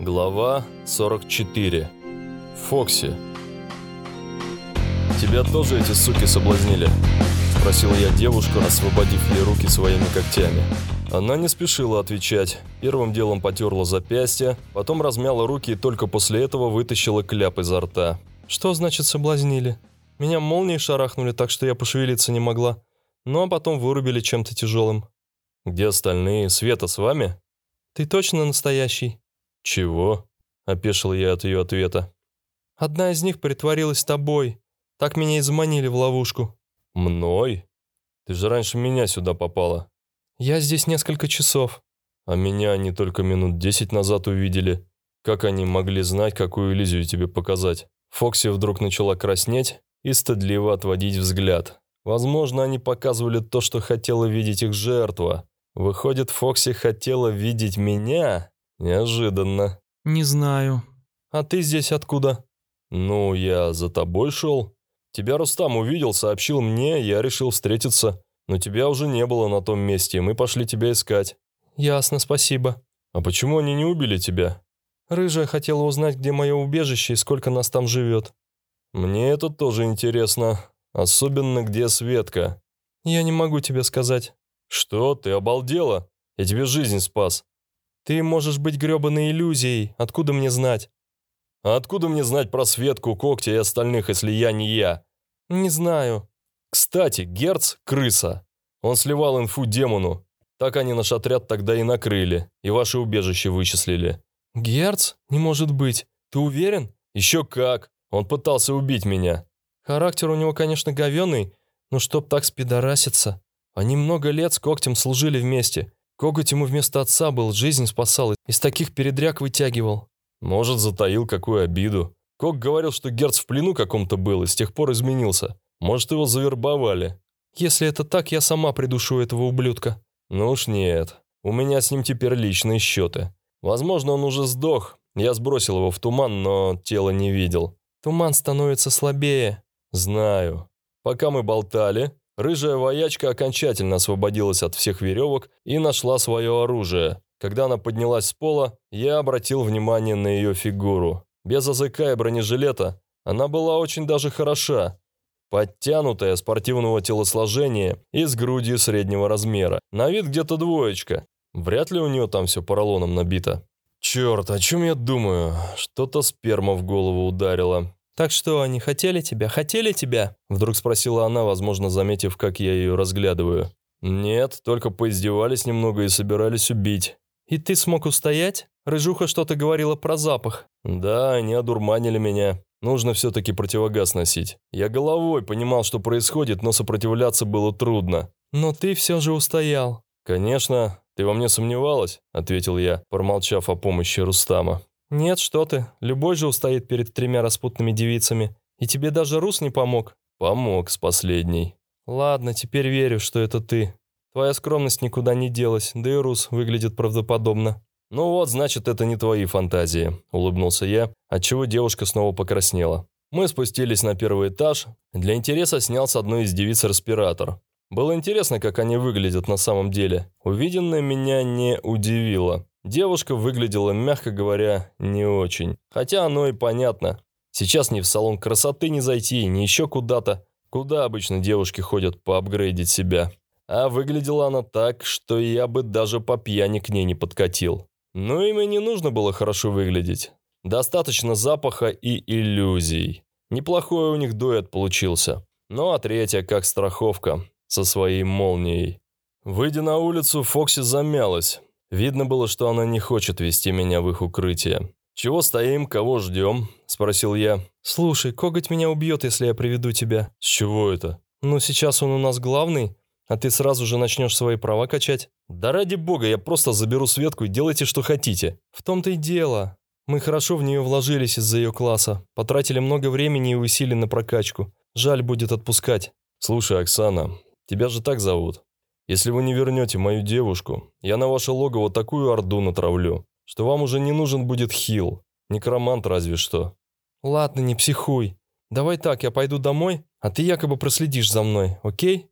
Глава 44. Фокси. «Тебя тоже эти суки соблазнили?» – спросил я девушку, освободив ей руки своими когтями. Она не спешила отвечать. Первым делом потерла запястье, потом размяла руки и только после этого вытащила кляп изо рта. «Что значит соблазнили? Меня молнией шарахнули, так что я пошевелиться не могла. Ну а потом вырубили чем-то тяжелым». «Где остальные? Света с вами?» «Ты точно настоящий?» «Чего?» – опешил я от ее ответа. «Одна из них притворилась тобой. Так меня и заманили в ловушку». «Мной? Ты же раньше меня сюда попала». «Я здесь несколько часов». «А меня они только минут десять назад увидели. Как они могли знать, какую иллюзию тебе показать?» Фокси вдруг начала краснеть и стыдливо отводить взгляд. Возможно, они показывали то, что хотела видеть их жертва. Выходит, Фокси хотела видеть меня? Неожиданно. «Не знаю. А ты здесь откуда?» «Ну, я за тобой шел. Тебя Рустам увидел, сообщил мне, я решил встретиться. Но тебя уже не было на том месте, и мы пошли тебя искать». «Ясно, спасибо». «А почему они не убили тебя?» «Рыжая хотела узнать, где мое убежище и сколько нас там живет». «Мне это тоже интересно. Особенно, где Светка». «Я не могу тебе сказать». «Что? Ты обалдела? Я тебе жизнь спас». «Ты можешь быть грёбаной иллюзией. Откуда мне знать?» «А откуда мне знать про Светку, Когти и остальных, если я не я?» «Не знаю». «Кстати, Герц – крыса. Он сливал инфу демону. Так они наш отряд тогда и накрыли, и ваше убежище вычислили». «Герц? Не может быть. Ты уверен?» «Еще как. Он пытался убить меня». «Характер у него, конечно, говёный, но чтоб так спидораситься. Они много лет с Когтем служили вместе. Коготь ему вместо отца был, жизнь спасал, из таких передряг вытягивал. Может, затаил какую обиду. Кок говорил, что Герц в плену каком-то был и с тех пор изменился. Может, его завербовали. Если это так, я сама придушу этого ублюдка. Ну уж нет. У меня с ним теперь личные счеты. Возможно, он уже сдох. Я сбросил его в туман, но тело не видел. Туман становится слабее. Знаю. Пока мы болтали, Рыжая воячка окончательно освободилась от всех веревок и нашла свое оружие. Когда она поднялась с пола, я обратил внимание на ее фигуру. Без языка и бронежилета она была очень даже хороша. Подтянутая, спортивного телосложения и с грудью среднего размера. На вид где-то двоечка. Вряд ли у нее там все поролоном набито. Черт, о чем я думаю? Что-то сперма в голову ударило. «Так что, они хотели тебя? Хотели тебя?» Вдруг спросила она, возможно, заметив, как я ее разглядываю. «Нет, только поиздевались немного и собирались убить». «И ты смог устоять? Рыжуха что-то говорила про запах». «Да, они одурманили меня. Нужно все-таки противогаз носить. Я головой понимал, что происходит, но сопротивляться было трудно». «Но ты все же устоял». «Конечно. Ты во мне сомневалась?» – ответил я, промолчав о помощи Рустама. «Нет, что ты, любой же устоит перед тремя распутными девицами. И тебе даже Рус не помог?» «Помог с последней». «Ладно, теперь верю, что это ты. Твоя скромность никуда не делась, да и Рус выглядит правдоподобно». «Ну вот, значит, это не твои фантазии», – улыбнулся я, отчего девушка снова покраснела. Мы спустились на первый этаж. Для интереса снял с одной из девиц респиратор. Было интересно, как они выглядят на самом деле. Увиденное меня не удивило. Девушка выглядела, мягко говоря, не очень. Хотя оно и понятно. Сейчас ни в салон красоты не зайти, ни еще куда-то. Куда обычно девушки ходят поапгрейдить себя. А выглядела она так, что я бы даже по пьяни к ней не подкатил. Но им и не нужно было хорошо выглядеть. Достаточно запаха и иллюзий. Неплохой у них дуэт получился. Ну а третья как страховка, со своей молнией. Выйдя на улицу, Фокси замялась. Видно было, что она не хочет вести меня в их укрытие. «Чего стоим, кого ждем?» – спросил я. «Слушай, коготь меня убьет, если я приведу тебя». «С чего это?» «Ну, сейчас он у нас главный, а ты сразу же начнешь свои права качать». «Да ради бога, я просто заберу Светку и делайте, что хотите». «В том-то и дело. Мы хорошо в нее вложились из-за ее класса. Потратили много времени и усилий на прокачку. Жаль будет отпускать». «Слушай, Оксана, тебя же так зовут. Если вы не вернете мою девушку, я на ваше логово такую орду натравлю, что вам уже не нужен будет хил, некромант разве что». «Ладно, не психуй. Давай так, я пойду домой, а ты якобы проследишь за мной, окей?»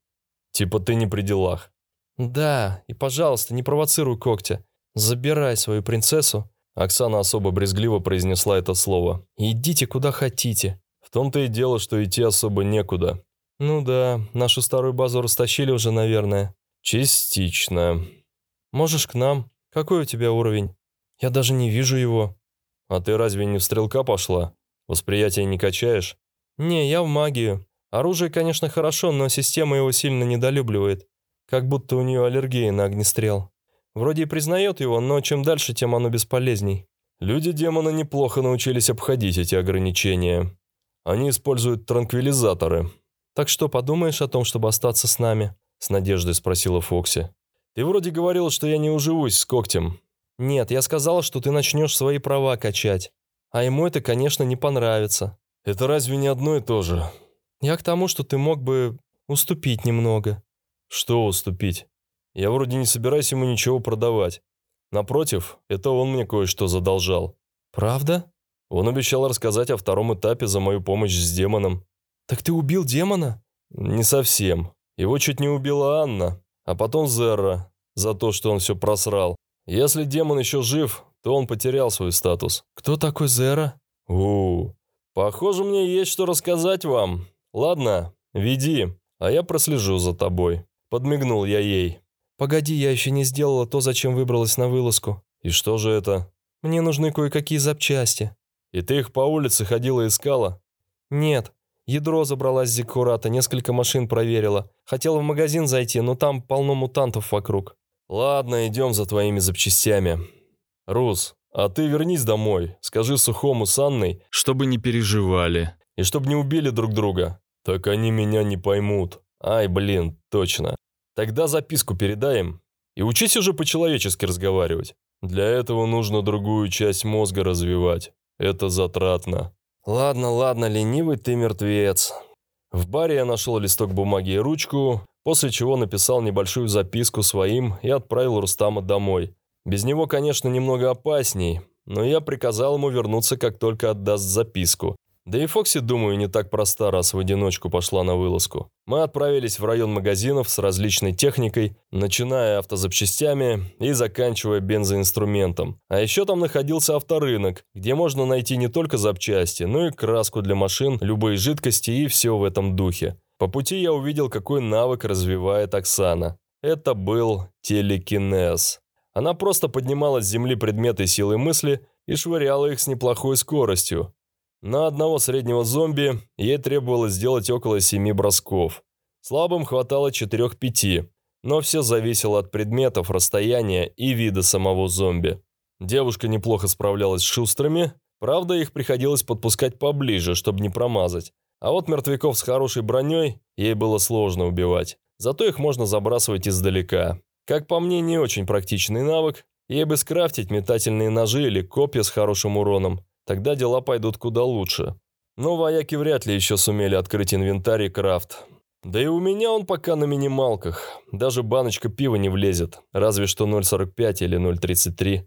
«Типа ты не при делах». «Да, и, пожалуйста, не провоцируй когтя. Забирай свою принцессу Оксана особо брезгливо произнесла это слово. «Идите куда хотите». В том-то и дело, что идти особо некуда. «Ну да, нашу старую базу растащили уже, наверное». «Частично». «Можешь к нам? Какой у тебя уровень?» «Я даже не вижу его». «А ты разве не в стрелка пошла? Восприятие не качаешь?» «Не, я в магию. Оружие, конечно, хорошо, но система его сильно недолюбливает. Как будто у нее аллергия на огнестрел. Вроде и признает его, но чем дальше, тем оно бесполезней». Люди-демона неплохо научились обходить эти ограничения. Они используют транквилизаторы. «Так что, подумаешь о том, чтобы остаться с нами?» С надеждой спросила Фокси. «Ты вроде говорил, что я не уживусь с когтем». «Нет, я сказала, что ты начнешь свои права качать. А ему это, конечно, не понравится». «Это разве не одно и то же?» «Я к тому, что ты мог бы уступить немного». «Что уступить? Я вроде не собираюсь ему ничего продавать. Напротив, это он мне кое-что задолжал». «Правда?» Он обещал рассказать о втором этапе за мою помощь с демоном. «Так ты убил демона?» «Не совсем. Его чуть не убила Анна, а потом Зерра, за то, что он все просрал. Если демон еще жив, то он потерял свой статус». «Кто такой Зерра?» у похоже, мне есть что рассказать вам. Ладно, веди, а я прослежу за тобой». Подмигнул я ей. «Погоди, я еще не сделала то, зачем выбралась на вылазку». «И что же это?» «Мне нужны кое-какие запчасти». «И ты их по улице ходила искала?» «Нет, Ядро забрала с Зиккурата, несколько машин проверила. Хотела в магазин зайти, но там полно мутантов вокруг. Ладно, идем за твоими запчастями. Рус, а ты вернись домой. Скажи Сухому с Анной, чтобы не переживали. И чтобы не убили друг друга. Так они меня не поймут. Ай, блин, точно. Тогда записку передаем. И учись уже по-человечески разговаривать. Для этого нужно другую часть мозга развивать. Это затратно. «Ладно, ладно, ленивый ты мертвец». В баре я нашел листок бумаги и ручку, после чего написал небольшую записку своим и отправил Рустама домой. Без него, конечно, немного опасней, но я приказал ему вернуться, как только отдаст записку. Да и Фокси, думаю, не так проста, раз в одиночку пошла на вылазку. Мы отправились в район магазинов с различной техникой, начиная автозапчастями и заканчивая бензоинструментом. А еще там находился авторынок, где можно найти не только запчасти, но и краску для машин, любые жидкости и все в этом духе. По пути я увидел, какой навык развивает Оксана. Это был телекинез. Она просто поднимала с земли предметы силы мысли и швыряла их с неплохой скоростью. На одного среднего зомби ей требовалось сделать около семи бросков. Слабым хватало 4-5, но все зависело от предметов, расстояния и вида самого зомби. Девушка неплохо справлялась с шустрыми, правда их приходилось подпускать поближе, чтобы не промазать. А вот мертвяков с хорошей броней ей было сложно убивать, зато их можно забрасывать издалека. Как по мне, не очень практичный навык, ей бы скрафтить метательные ножи или копья с хорошим уроном – Тогда дела пойдут куда лучше. Но вояки вряд ли еще сумели открыть инвентарь и крафт. Да и у меня он пока на минималках. Даже баночка пива не влезет. Разве что 0,45 или 0,33.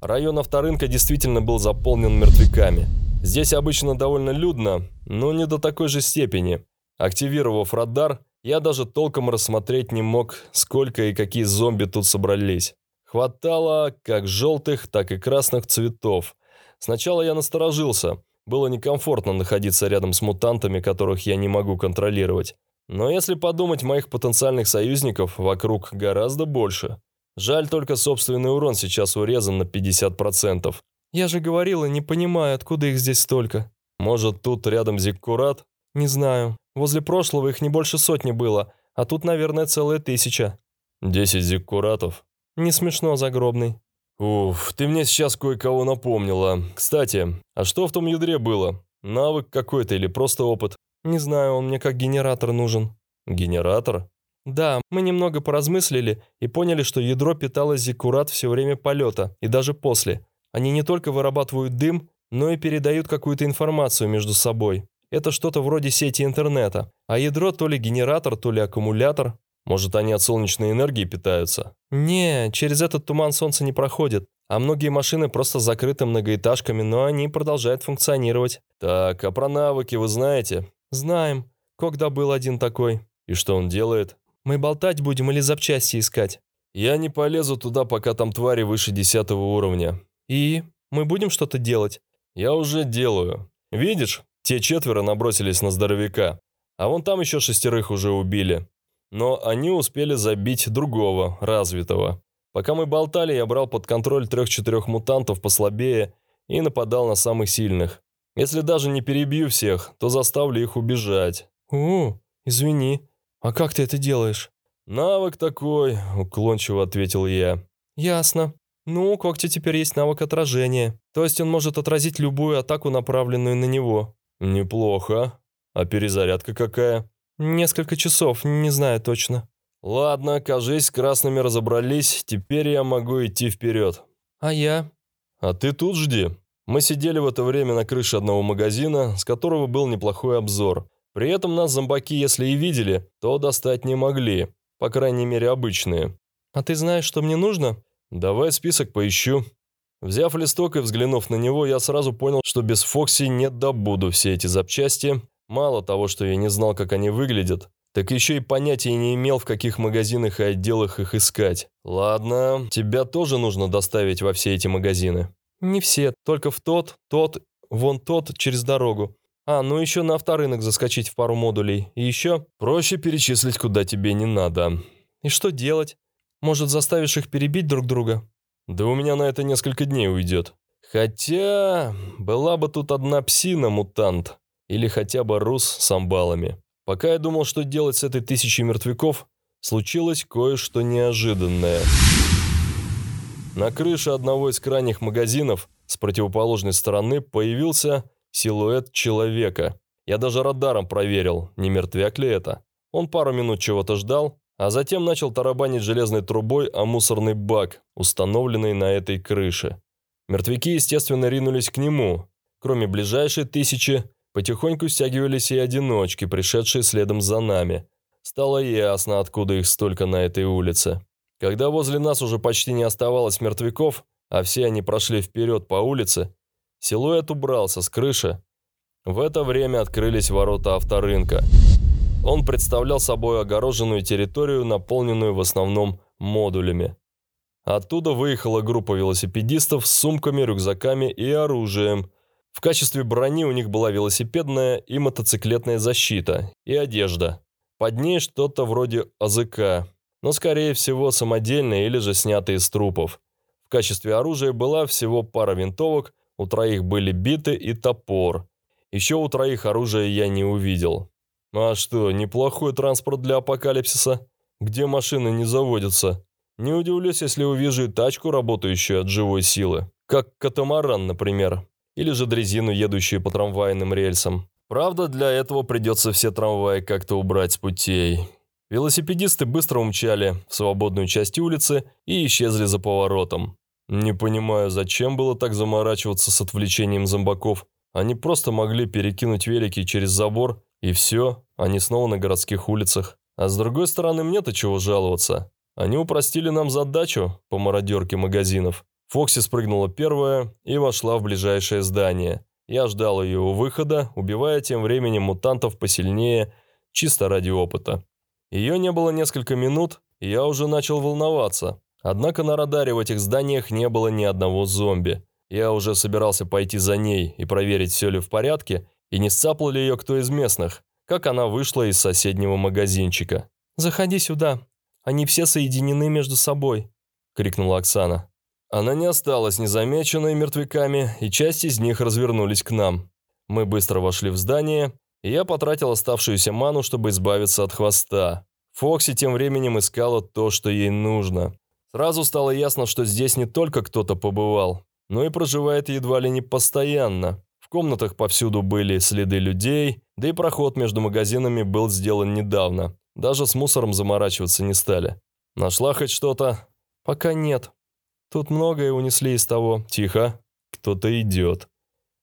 Район авторынка действительно был заполнен мертвяками. Здесь обычно довольно людно, но не до такой же степени. Активировав радар, я даже толком рассмотреть не мог, сколько и какие зомби тут собрались. Хватало как желтых, так и красных цветов. Сначала я насторожился. Было некомфортно находиться рядом с мутантами, которых я не могу контролировать. Но если подумать, моих потенциальных союзников вокруг гораздо больше. Жаль только собственный урон сейчас урезан на 50%. Я же говорила, не понимаю, откуда их здесь столько. Может, тут рядом Зиккурат? Не знаю. Возле прошлого их не больше сотни было, а тут, наверное, целая тысяча. Десять Зиккуратов? Не смешно, загробный. Уф, ты мне сейчас кое-кого напомнила. Кстати, а что в том ядре было? Навык какой-то или просто опыт? Не знаю, он мне как генератор нужен. Генератор? Да, мы немного поразмыслили и поняли, что ядро питалось зиккурат все время полета, и даже после. Они не только вырабатывают дым, но и передают какую-то информацию между собой. Это что-то вроде сети интернета. А ядро то ли генератор, то ли аккумулятор. Может, они от солнечной энергии питаются? Не, через этот туман солнце не проходит. А многие машины просто закрыты многоэтажками, но они продолжают функционировать. Так, а про навыки вы знаете? Знаем. Когда был один такой. И что он делает? Мы болтать будем или запчасти искать? Я не полезу туда, пока там твари выше десятого уровня. И мы будем что-то делать? Я уже делаю. Видишь, те четверо набросились на здоровяка. А вон там еще шестерых уже убили. Но они успели забить другого, развитого. Пока мы болтали, я брал под контроль трех-четырех мутантов послабее и нападал на самых сильных. Если даже не перебью всех, то заставлю их убежать. «О, извини. А как ты это делаешь?» «Навык такой», — уклончиво ответил я. «Ясно. Ну, у когтя теперь есть навык отражения. То есть он может отразить любую атаку, направленную на него». «Неплохо. А перезарядка какая?» «Несколько часов, не знаю точно». «Ладно, кажись, красными разобрались, теперь я могу идти вперед». «А я?» «А ты тут жди». Мы сидели в это время на крыше одного магазина, с которого был неплохой обзор. При этом нас зомбаки, если и видели, то достать не могли. По крайней мере, обычные. «А ты знаешь, что мне нужно?» «Давай список поищу». Взяв листок и взглянув на него, я сразу понял, что без Фокси не добуду все эти запчасти. Мало того, что я не знал, как они выглядят, так еще и понятия не имел, в каких магазинах и отделах их искать. Ладно, тебя тоже нужно доставить во все эти магазины. Не все, только в тот, тот, вон тот, через дорогу. А, ну еще на авторынок заскочить в пару модулей. И еще... Проще перечислить, куда тебе не надо. И что делать? Может, заставишь их перебить друг друга? Да у меня на это несколько дней уйдет. Хотя... Была бы тут одна псина-мутант. Или хотя бы рус с амбалами. Пока я думал, что делать с этой тысячей мертвяков, случилось кое-что неожиданное. На крыше одного из крайних магазинов с противоположной стороны появился Силуэт человека. Я даже радаром проверил, не мертвяк ли это. Он пару минут чего-то ждал, а затем начал тарабанить железной трубой о мусорный бак, установленный на этой крыше. Мертвяки, естественно, ринулись к нему. Кроме ближайшей тысячи, потихоньку стягивались и одиночки, пришедшие следом за нами. Стало ясно, откуда их столько на этой улице. Когда возле нас уже почти не оставалось мертвяков, а все они прошли вперед по улице, Силуэт убрался с крыши. В это время открылись ворота авторынка. Он представлял собой огороженную территорию, наполненную в основном модулями. Оттуда выехала группа велосипедистов с сумками, рюкзаками и оружием. В качестве брони у них была велосипедная и мотоциклетная защита и одежда. Под ней что-то вроде АЗК, но скорее всего самодельные или же снятые из трупов. В качестве оружия была всего пара винтовок, у троих были биты и топор. Еще у троих оружия я не увидел. А что, неплохой транспорт для апокалипсиса? Где машины не заводятся? Не удивлюсь, если увижу и тачку, работающую от живой силы. Как катамаран, например. Или же дрезину, едущую по трамвайным рельсам. Правда, для этого придется все трамваи как-то убрать с путей. Велосипедисты быстро умчали в свободную часть улицы и исчезли за поворотом. Не понимаю, зачем было так заморачиваться с отвлечением зомбаков. Они просто могли перекинуть велики через забор, и все, они снова на городских улицах. А с другой стороны, мне-то чего жаловаться. Они упростили нам задачу по мародерке магазинов. Фокси спрыгнула первая и вошла в ближайшее здание. Я ждал ее у выхода, убивая тем временем мутантов посильнее, чисто ради опыта. Ее не было несколько минут, и я уже начал волноваться. Однако на радаре в этих зданиях не было ни одного зомби. Я уже собирался пойти за ней и проверить, все ли в порядке, и не сцапал ли ее кто из местных, как она вышла из соседнего магазинчика. «Заходи сюда. Они все соединены между собой», — крикнула Оксана. Она не осталась незамеченной мертвяками, и часть из них развернулись к нам. Мы быстро вошли в здание, и я потратил оставшуюся ману, чтобы избавиться от хвоста. Фокси тем временем искала то, что ей нужно. Сразу стало ясно, что здесь не только кто-то побывал, но и проживает едва ли не постоянно. В комнатах повсюду были следы людей, да и проход между магазинами был сделан недавно. Даже с мусором заморачиваться не стали. Нашла хоть что-то? Пока нет. Тут многое унесли из того. Тихо. Кто-то идет.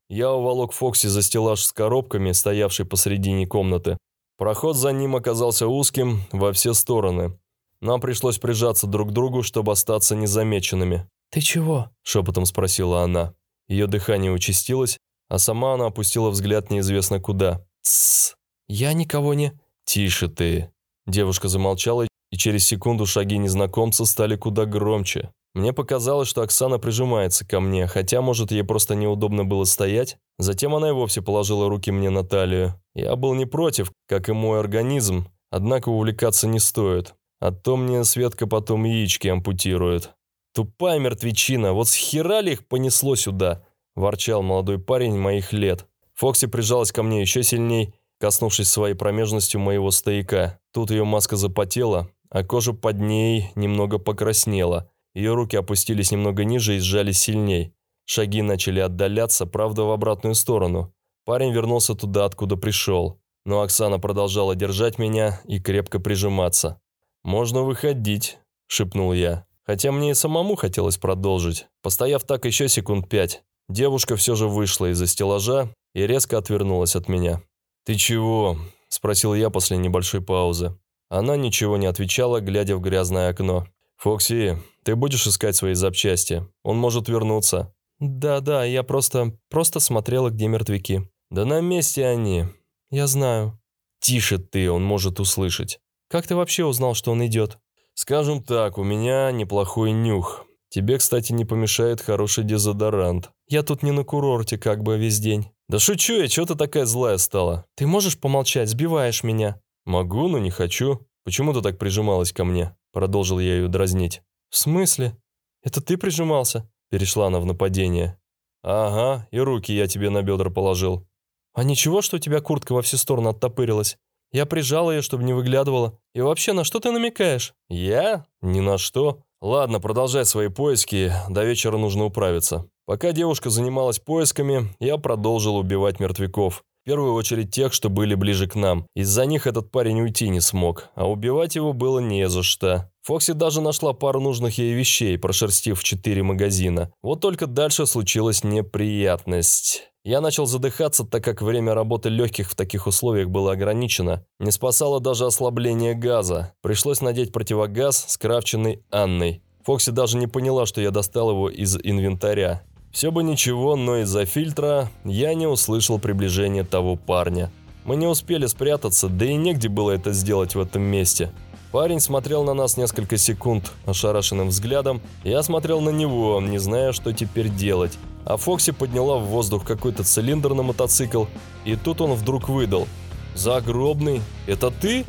Я уволок Фокси за стеллаж с коробками, стоявший посредине комнаты. Проход за ним оказался узким во все стороны. Нам пришлось прижаться друг к другу, чтобы остаться незамеченными. «Ты чего?» – шепотом спросила она. Ее дыхание участилось, а сама она опустила взгляд неизвестно куда. «Тссс! Я никого не...» «Тише ты!» Девушка замолчала и через секунду шаги незнакомца стали куда громче. Мне показалось, что Оксана прижимается ко мне, хотя, может, ей просто неудобно было стоять. Затем она и вовсе положила руки мне на талию. Я был не против, как и мой организм, однако увлекаться не стоит. А то мне Светка потом яички ампутирует. «Тупая мертвечина, вот с хера ли их понесло сюда?» – ворчал молодой парень моих лет. Фокси прижалась ко мне еще сильней, коснувшись своей промежностью моего стояка. Тут ее маска запотела, а кожа под ней немного покраснела – ее руки опустились немного ниже и сжались сильней. Шаги начали отдаляться, правда, в обратную сторону. Парень вернулся туда, откуда пришел. Но Оксана продолжала держать меня и крепко прижиматься. «Можно выходить», – шепнул я. Хотя мне и самому хотелось продолжить. Постояв так еще секунд пять, девушка все же вышла из-за стеллажа и резко отвернулась от меня. «Ты чего?» – спросил я после небольшой паузы. Она ничего не отвечала, глядя в грязное окно. «Фокси, ты будешь искать свои запчасти? Он может вернуться». «Да-да, я просто... просто смотрела, где мертвяки». «Да на месте они». «Я знаю». «Тише ты, он может услышать». «Как ты вообще узнал, что он идет?» «Скажем так, у меня неплохой нюх. Тебе, кстати, не помешает хороший дезодорант». «Я тут не на курорте как бы весь день». «Да шучу я, чего ты такая злая стала?» «Ты можешь помолчать, сбиваешь меня». «Могу, но не хочу. Почему ты так прижималась ко мне?» Продолжил я ее дразнить. «В смысле? Это ты прижимался?» Перешла она в нападение. «Ага, и руки я тебе на бедра положил». «А ничего, что у тебя куртка во все стороны оттопырилась? Я прижал ее, чтобы не выглядывала. И вообще, на что ты намекаешь?» «Я? Ни на что. Ладно, продолжай свои поиски, до вечера нужно управиться». Пока девушка занималась поисками, я продолжил убивать мертвяков. Первую очередь тех, что были ближе к нам. Из-за них этот парень уйти не смог, а убивать его было не за что. Фокси даже нашла пару нужных ей вещей, прошерстив четыре магазина. Вот только дальше случилась неприятность. Я начал задыхаться, так как время работы легких в таких условиях было ограничено. Не спасало даже ослабление газа. Пришлось надеть противогаз, скрафченный Анной. Фокси даже не поняла, что я достал его из инвентаря. Все бы ничего, но из-за фильтра я не услышал приближения того парня. Мы не успели спрятаться, да и негде было это сделать в этом месте. Парень смотрел на нас несколько секунд ошарашенным взглядом. Я смотрел на него, не зная, что теперь делать. А Фокси подняла в воздух какой-то цилиндр на мотоцикл, и тут он вдруг выдал. «Загробный, это ты?»